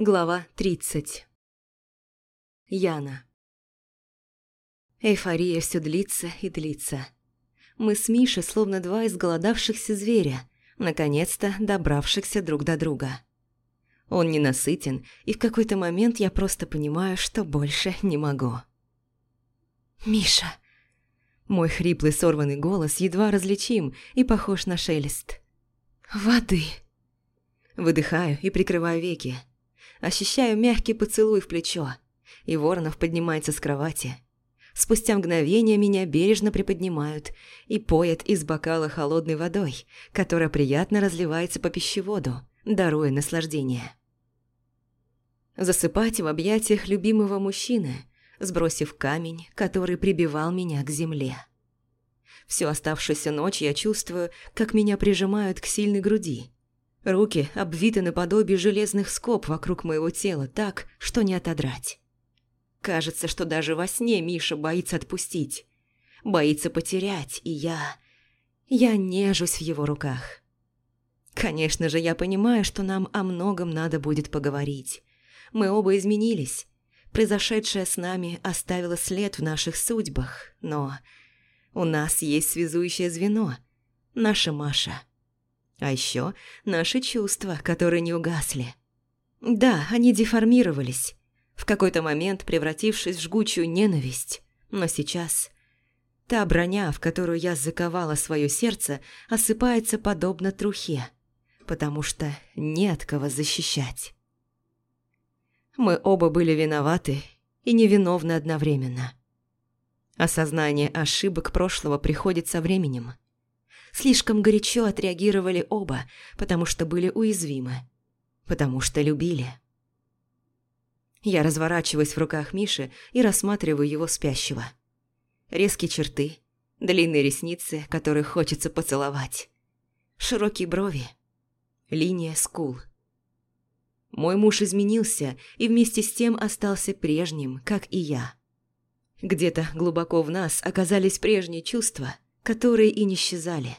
Глава 30 Яна Эйфория все длится и длится. Мы с Мишей словно два изголодавшихся зверя, наконец-то добравшихся друг до друга. Он ненасытен, и в какой-то момент я просто понимаю, что больше не могу. «Миша!» Мой хриплый сорванный голос едва различим и похож на шелест. «Воды!» Выдыхаю и прикрываю веки. Ощущаю мягкий поцелуй в плечо, и Воронов поднимается с кровати. Спустя мгновение меня бережно приподнимают и поят из бокала холодной водой, которая приятно разливается по пищеводу, даруя наслаждение. Засыпать в объятиях любимого мужчины, сбросив камень, который прибивал меня к земле. Всю оставшуюся ночь я чувствую, как меня прижимают к сильной груди, Руки обвиты наподобие железных скоб вокруг моего тела так, что не отодрать. Кажется, что даже во сне Миша боится отпустить. Боится потерять, и я... Я нежусь в его руках. Конечно же, я понимаю, что нам о многом надо будет поговорить. Мы оба изменились. Произошедшее с нами оставило след в наших судьбах, но... У нас есть связующее звено. Наша Маша. А еще наши чувства, которые не угасли. Да, они деформировались, в какой-то момент превратившись в жгучую ненависть. Но сейчас та броня, в которую я заковала свое сердце, осыпается подобно трухе, потому что не от кого защищать. Мы оба были виноваты и невиновны одновременно. Осознание ошибок прошлого приходит со временем – Слишком горячо отреагировали оба, потому что были уязвимы. Потому что любили. Я разворачиваюсь в руках Миши и рассматриваю его спящего. Резкие черты, длинные ресницы, которые хочется поцеловать. Широкие брови, линия скул. Мой муж изменился и вместе с тем остался прежним, как и я. Где-то глубоко в нас оказались прежние чувства – которые и не исчезали.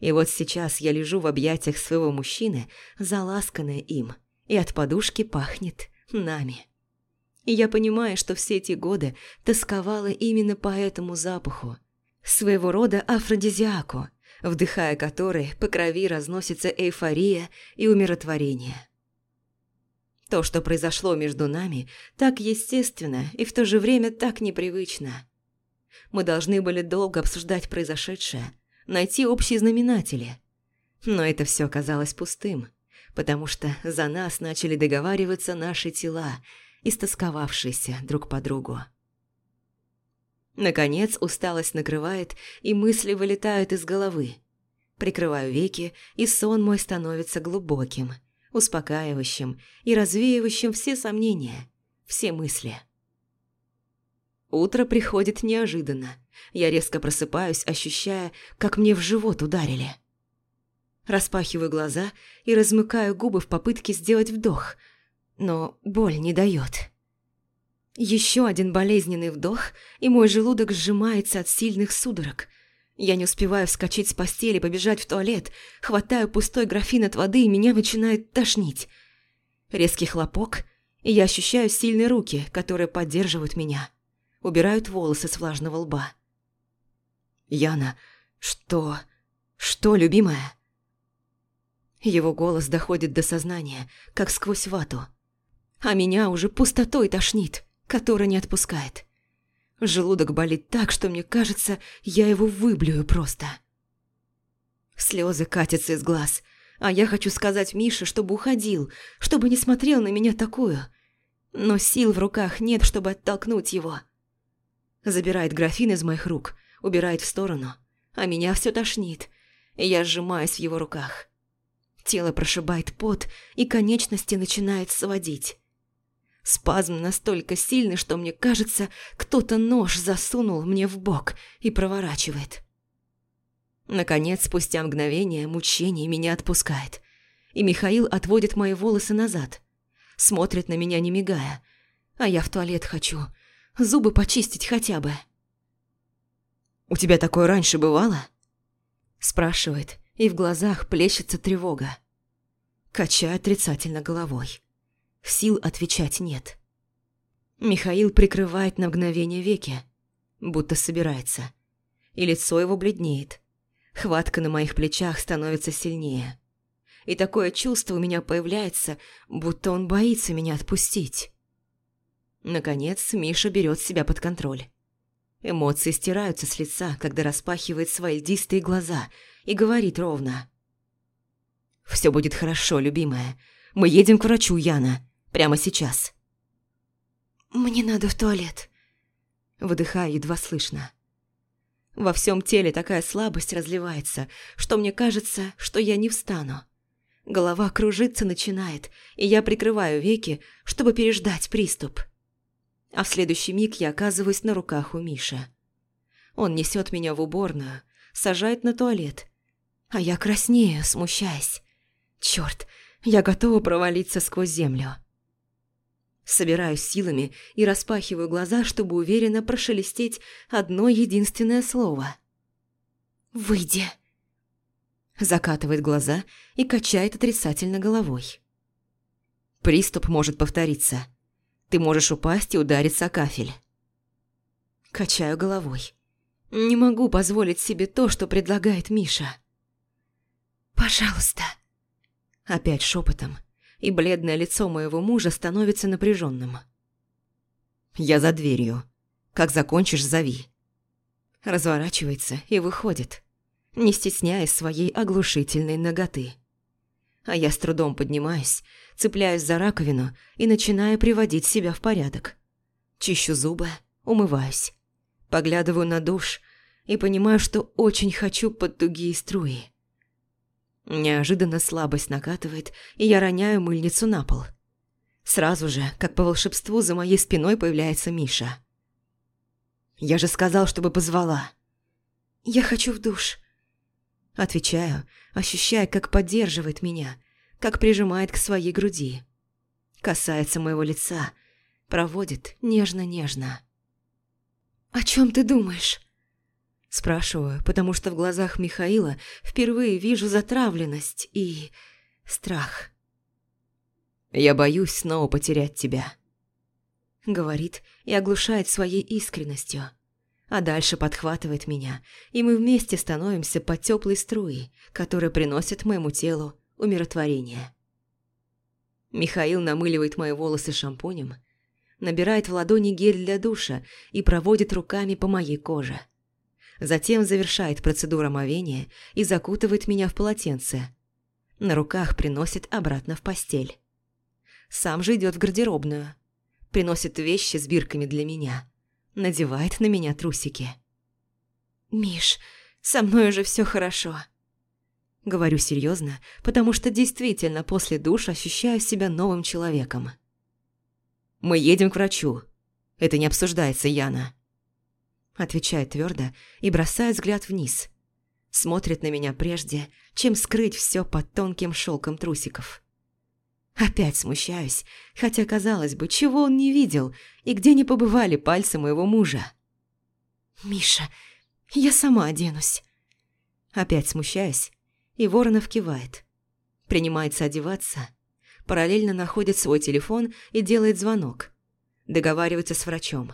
И вот сейчас я лежу в объятиях своего мужчины, заласканная им, и от подушки пахнет нами. И я понимаю, что все эти годы тосковала именно по этому запаху, своего рода афродизиаку, вдыхая который по крови разносится эйфория и умиротворение. То, что произошло между нами, так естественно и в то же время так непривычно. Мы должны были долго обсуждать произошедшее, найти общие знаменатели. Но это все оказалось пустым, потому что за нас начали договариваться наши тела, истосковавшиеся друг по другу. Наконец усталость накрывает, и мысли вылетают из головы. Прикрываю веки, и сон мой становится глубоким, успокаивающим и развеивающим все сомнения, все мысли. Утро приходит неожиданно. Я резко просыпаюсь, ощущая, как мне в живот ударили. Распахиваю глаза и размыкаю губы в попытке сделать вдох, но боль не дает. Еще один болезненный вдох, и мой желудок сжимается от сильных судорог. Я не успеваю вскочить с постели, побежать в туалет, хватаю пустой графин от воды, и меня начинает тошнить. Резкий хлопок, и я ощущаю сильные руки, которые поддерживают меня убирают волосы с влажного лба. «Яна, что... что, любимая?» Его голос доходит до сознания, как сквозь вату. А меня уже пустотой тошнит, которая не отпускает. Желудок болит так, что мне кажется, я его выблюю просто. Слезы катятся из глаз, а я хочу сказать Мише, чтобы уходил, чтобы не смотрел на меня такую. Но сил в руках нет, чтобы оттолкнуть его. Забирает графин из моих рук, убирает в сторону, а меня все тошнит, и я сжимаюсь в его руках. Тело прошибает пот, и конечности начинает сводить. Спазм настолько сильный, что мне кажется, кто-то нож засунул мне в бок и проворачивает. Наконец, спустя мгновение, мучение меня отпускает, и Михаил отводит мои волосы назад, смотрит на меня не мигая, а я в туалет хочу – Зубы почистить хотя бы. «У тебя такое раньше бывало?» Спрашивает, и в глазах плещется тревога. Качаю отрицательно головой. Сил отвечать нет. Михаил прикрывает на мгновение веки, будто собирается. И лицо его бледнеет. Хватка на моих плечах становится сильнее. И такое чувство у меня появляется, будто он боится меня отпустить. Наконец, Миша берет себя под контроль. Эмоции стираются с лица, когда распахивает свои льдистые глаза и говорит ровно. «Все будет хорошо, любимая. Мы едем к врачу, Яна. Прямо сейчас». «Мне надо в туалет», – выдыхаю едва слышно. Во всем теле такая слабость разливается, что мне кажется, что я не встану. Голова кружиться начинает, и я прикрываю веки, чтобы переждать приступ. А в следующий миг я оказываюсь на руках у Миши. Он несет меня в уборную, сажает на туалет, а я краснею, смущаясь. Черт, я готова провалиться сквозь землю. Собираюсь силами и распахиваю глаза, чтобы уверенно прошелестеть одно единственное слово. «Выйди!» Закатывает глаза и качает отрицательно головой. Приступ может повториться. Ты можешь упасть и удариться о кафель. Качаю головой. Не могу позволить себе то, что предлагает Миша. «Пожалуйста!» Опять шепотом и бледное лицо моего мужа становится напряженным. «Я за дверью. Как закончишь, зови». Разворачивается и выходит, не стесняясь своей оглушительной ноготы. А я с трудом поднимаюсь, цепляюсь за раковину и начинаю приводить себя в порядок. Чищу зубы, умываюсь, поглядываю на душ и понимаю, что очень хочу под тугие струи. Неожиданно слабость накатывает, и я роняю мыльницу на пол. Сразу же, как по волшебству, за моей спиной появляется Миша. «Я же сказал, чтобы позвала». «Я хочу в душ». Отвечаю, ощущая, как поддерживает меня, как прижимает к своей груди. Касается моего лица, проводит нежно-нежно. «О чем ты думаешь?» Спрашиваю, потому что в глазах Михаила впервые вижу затравленность и страх. «Я боюсь снова потерять тебя», — говорит и оглушает своей искренностью. А дальше подхватывает меня, и мы вместе становимся под теплой струей, которая приносит моему телу умиротворение. Михаил намыливает мои волосы шампунем, набирает в ладони гель для душа и проводит руками по моей коже. Затем завершает процедуру омовения и закутывает меня в полотенце. На руках приносит обратно в постель. Сам же идет в гардеробную. Приносит вещи с бирками для меня. Надевает на меня трусики. «Миш, со мной уже все хорошо». Говорю серьезно, потому что действительно после душа ощущаю себя новым человеком. «Мы едем к врачу. Это не обсуждается, Яна». Отвечает твердо и бросает взгляд вниз. Смотрит на меня прежде, чем скрыть все под тонким шелком трусиков. Опять смущаюсь, хотя, казалось бы, чего он не видел и где не побывали пальцы моего мужа. «Миша, я сама оденусь». Опять смущаюсь, и Воронов кивает. Принимается одеваться, параллельно находит свой телефон и делает звонок. Договаривается с врачом.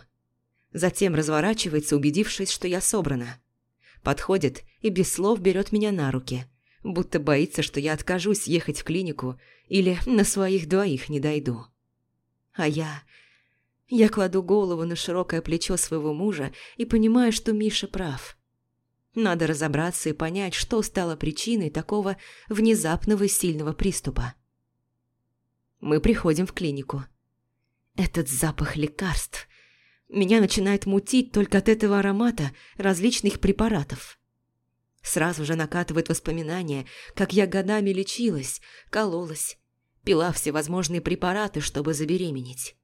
Затем разворачивается, убедившись, что я собрана. Подходит и без слов берет меня на руки, будто боится, что я откажусь ехать в клинику или на своих двоих не дойду. А я... Я кладу голову на широкое плечо своего мужа и понимаю, что Миша прав. Надо разобраться и понять, что стало причиной такого внезапного сильного приступа. Мы приходим в клинику. Этот запах лекарств, меня начинает мутить только от этого аромата различных препаратов. Сразу же накатывает воспоминание, как я годами лечилась, кололась, пила всевозможные препараты, чтобы забеременеть.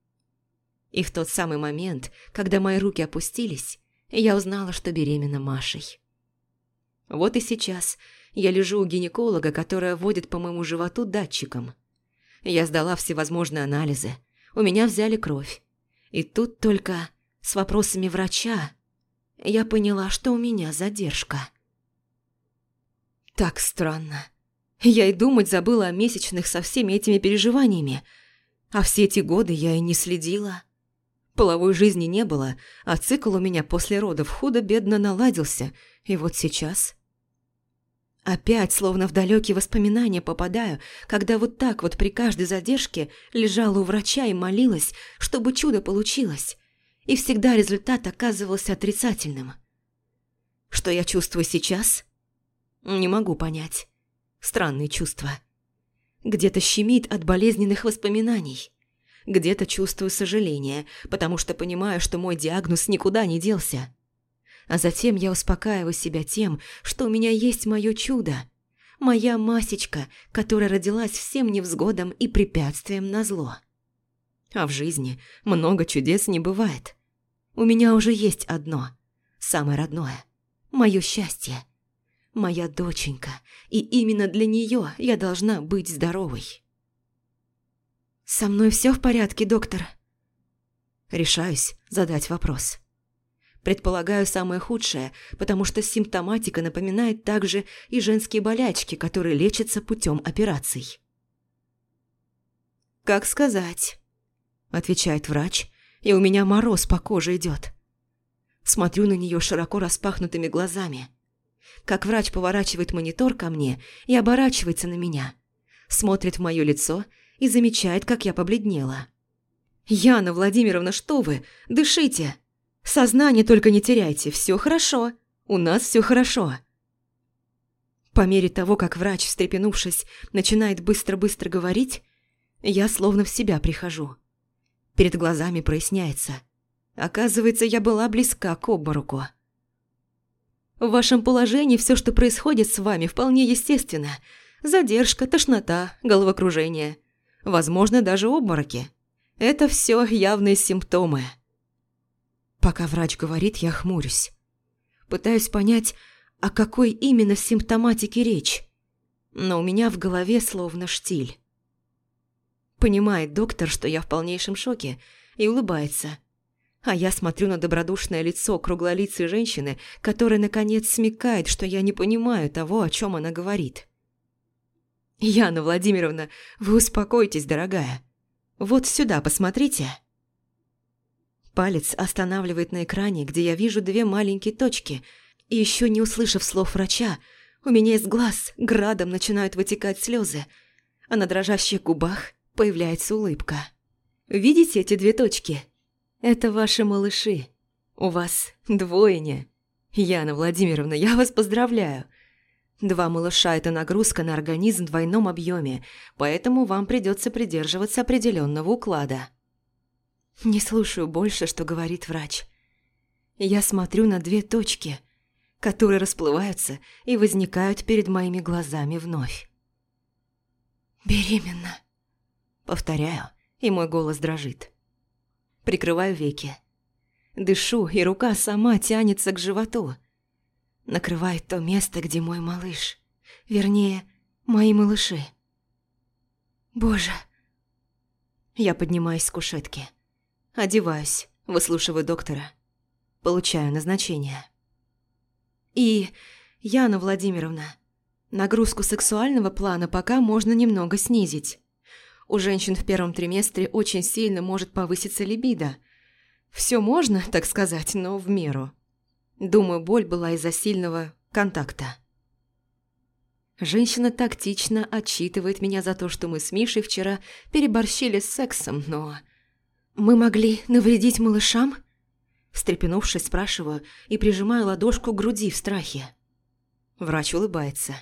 И в тот самый момент, когда мои руки опустились, я узнала, что беременна Машей. Вот и сейчас я лежу у гинеколога, которая водит по моему животу датчиком. Я сдала всевозможные анализы, у меня взяли кровь. И тут только с вопросами врача я поняла, что у меня задержка. Так странно. Я и думать забыла о месячных со всеми этими переживаниями. А все эти годы я и не следила. Половой жизни не было, а цикл у меня после родов худо-бедно наладился, и вот сейчас... Опять, словно в далекие воспоминания попадаю, когда вот так вот при каждой задержке лежала у врача и молилась, чтобы чудо получилось, и всегда результат оказывался отрицательным. Что я чувствую сейчас? Не могу понять. Странные чувства. Где-то щемит от болезненных воспоминаний. Где-то чувствую сожаление, потому что понимаю, что мой диагноз никуда не делся. А затем я успокаиваю себя тем, что у меня есть мое чудо. Моя масечка, которая родилась всем невзгодам и препятствием на зло. А в жизни много чудес не бывает. У меня уже есть одно, самое родное, мое счастье. Моя доченька, и именно для нее я должна быть здоровой. «Со мной все в порядке, доктор?» Решаюсь задать вопрос. Предполагаю самое худшее, потому что симптоматика напоминает также и женские болячки, которые лечатся путем операций. «Как сказать?» – отвечает врач, и у меня мороз по коже идет. Смотрю на нее широко распахнутыми глазами. Как врач поворачивает монитор ко мне и оборачивается на меня. Смотрит в мое лицо – и замечает, как я побледнела. «Яна Владимировна, что вы? Дышите! Сознание только не теряйте, все хорошо, у нас все хорошо!» По мере того, как врач, встрепенувшись, начинает быстро-быстро говорить, я словно в себя прихожу. Перед глазами проясняется. Оказывается, я была близка к обмороку. В вашем положении все, что происходит с вами, вполне естественно. Задержка, тошнота, головокружение возможно, даже обмороки. Это все явные симптомы. Пока врач говорит, я хмурюсь. Пытаюсь понять, о какой именно симптоматике речь. Но у меня в голове словно штиль. Понимает доктор, что я в полнейшем шоке, и улыбается. А я смотрю на добродушное лицо круглолицей женщины, которая, наконец, смекает, что я не понимаю того, о чем она говорит. «Яна Владимировна, вы успокойтесь, дорогая. Вот сюда посмотрите». Палец останавливает на экране, где я вижу две маленькие точки, и еще не услышав слов врача, у меня из глаз градом начинают вытекать слезы, а на дрожащих губах появляется улыбка. «Видите эти две точки? Это ваши малыши. У вас двойня. Яна Владимировна, я вас поздравляю. Два малыша – это нагрузка на организм в двойном объеме, поэтому вам придется придерживаться определенного уклада. Не слушаю больше, что говорит врач. Я смотрю на две точки, которые расплываются и возникают перед моими глазами вновь. «Беременна», – повторяю, и мой голос дрожит. Прикрываю веки. Дышу, и рука сама тянется к животу – накрывает то место, где мой малыш. Вернее, мои малыши. Боже. Я поднимаюсь с кушетки. Одеваюсь, выслушиваю доктора. Получаю назначение. И, Яна Владимировна, нагрузку сексуального плана пока можно немного снизить. У женщин в первом триместре очень сильно может повыситься либидо. Все можно, так сказать, но в меру. Думаю, боль была из-за сильного контакта. Женщина тактично отчитывает меня за то, что мы с Мишей вчера переборщили с сексом, но... «Мы могли навредить малышам?» Встрепенувшись, спрашиваю и прижимаю ладошку к груди в страхе. Врач улыбается.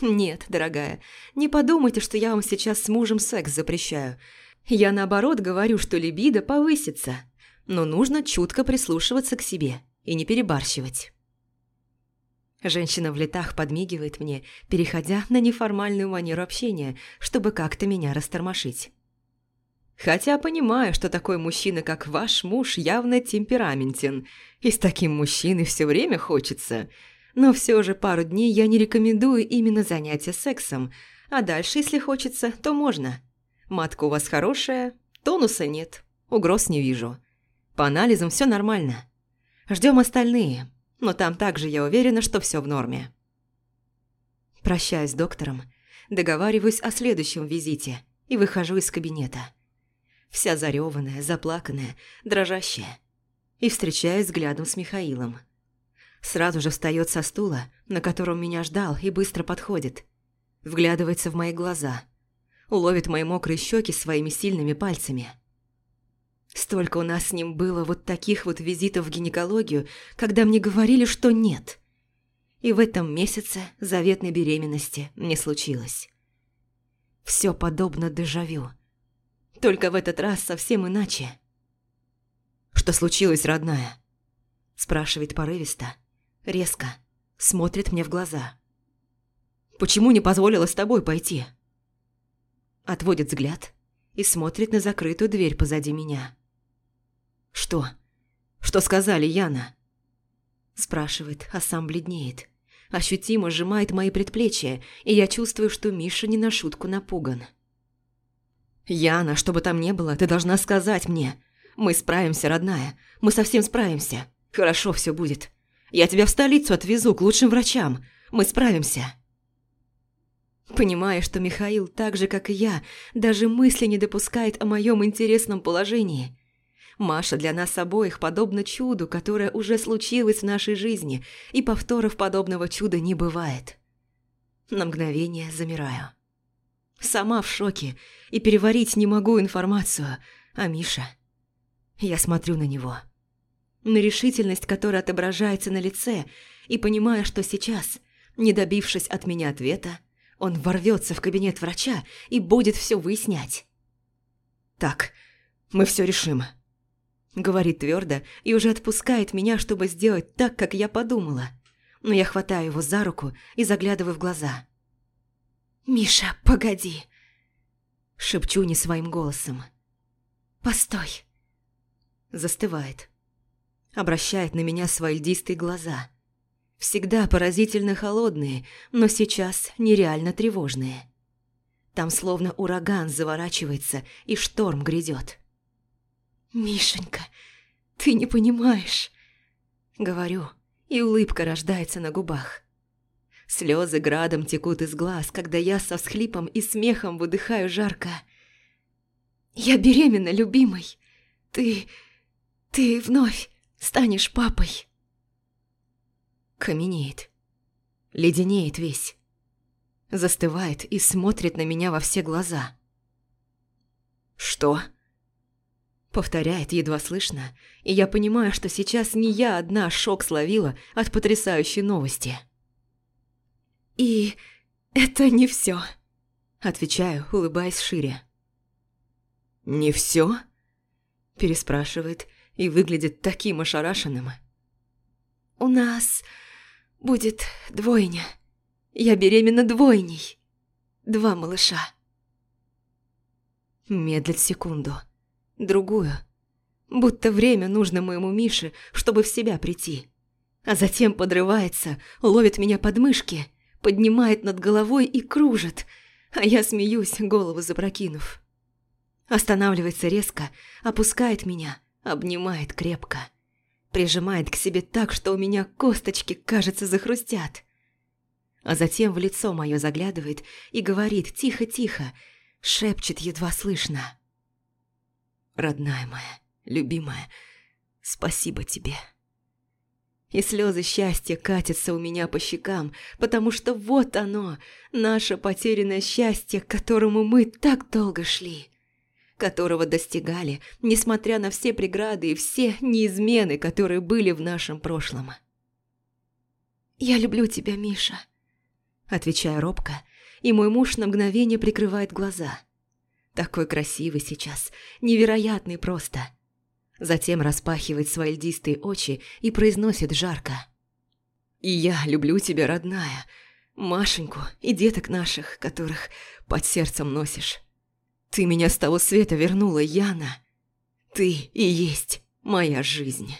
«Нет, дорогая, не подумайте, что я вам сейчас с мужем секс запрещаю. Я наоборот говорю, что либидо повысится, но нужно чутко прислушиваться к себе и не перебарщивать. Женщина в летах подмигивает мне, переходя на неформальную манеру общения, чтобы как-то меня растормошить. Хотя понимаю, что такой мужчина, как ваш муж, явно темпераментен, и с таким мужчиной все время хочется. Но все же пару дней я не рекомендую именно занятия сексом, а дальше, если хочется, то можно. Матка у вас хорошая, тонуса нет, угроз не вижу. По анализам все нормально. Ждем остальные, но там также я уверена, что все в норме. Прощаюсь с доктором, договариваюсь о следующем визите и выхожу из кабинета. вся зареванная, заплаканная, дрожащая, и встречаюсь взглядом с Михаилом. Сразу же встает со стула, на котором меня ждал, и быстро подходит. Вглядывается в мои глаза. Уловит мои мокрые щеки своими сильными пальцами. Столько у нас с ним было вот таких вот визитов в гинекологию, когда мне говорили, что нет. И в этом месяце заветной беременности не случилось. Все подобно дежавю. Только в этот раз совсем иначе. «Что случилось, родная?» Спрашивает порывисто, резко, смотрит мне в глаза. «Почему не позволила с тобой пойти?» Отводит взгляд и смотрит на закрытую дверь позади меня. «Что? Что сказали, Яна?» Спрашивает, а сам бледнеет. Ощутимо сжимает мои предплечья, и я чувствую, что Миша не на шутку напуган. «Яна, что бы там ни было, ты должна сказать мне. Мы справимся, родная. Мы совсем справимся. Хорошо все будет. Я тебя в столицу отвезу к лучшим врачам. Мы справимся». Понимая, что Михаил так же, как и я, даже мысли не допускает о моем интересном положении, Маша для нас обоих подобна чуду, которое уже случилось в нашей жизни, и повторов подобного чуда не бывает. На мгновение замираю. Сама в шоке и переварить не могу информацию, а Миша... Я смотрю на него. На решительность, которая отображается на лице, и понимая, что сейчас, не добившись от меня ответа, он ворвется в кабинет врача и будет все выяснять. «Так, мы все решим», Говорит твердо и уже отпускает меня, чтобы сделать так, как я подумала. Но я хватаю его за руку и заглядываю в глаза. «Миша, погоди!» Шепчу не своим голосом. «Постой!» Застывает. Обращает на меня свои льдистые глаза. Всегда поразительно холодные, но сейчас нереально тревожные. Там словно ураган заворачивается и шторм грядет. «Мишенька, ты не понимаешь!» Говорю, и улыбка рождается на губах. Слезы градом текут из глаз, когда я со всхлипом и смехом выдыхаю жарко. «Я беременна, любимый! Ты... ты вновь станешь папой!» Каменеет. Леденеет весь. Застывает и смотрит на меня во все глаза. «Что?» Повторяет едва слышно, и я понимаю, что сейчас не я одна шок словила от потрясающей новости. «И это не все, отвечаю, улыбаясь шире. «Не все? переспрашивает и выглядит таким ошарашенным. «У нас будет двойня. Я беременна двойней. Два малыша». Медлит секунду – другую. Будто время нужно моему Мише, чтобы в себя прийти. А затем подрывается, ловит меня под мышки, поднимает над головой и кружит, а я смеюсь, голову запрокинув. Останавливается резко, опускает меня, обнимает крепко. Прижимает к себе так, что у меня косточки, кажется, захрустят. А затем в лицо мое заглядывает и говорит тихо-тихо, шепчет едва слышно. Родная моя, любимая, спасибо тебе. И слезы счастья катятся у меня по щекам, потому что вот оно, наше потерянное счастье, к которому мы так долго шли, которого достигали, несмотря на все преграды и все неизмены, которые были в нашем прошлом. «Я люблю тебя, Миша», – отвечаю робко, и мой муж на мгновение прикрывает глаза – такой красивый сейчас, невероятный просто. Затем распахивает свои льдистые очи и произносит жарко. «И я люблю тебя, родная, Машеньку и деток наших, которых под сердцем носишь. Ты меня с того света вернула, Яна. Ты и есть моя жизнь».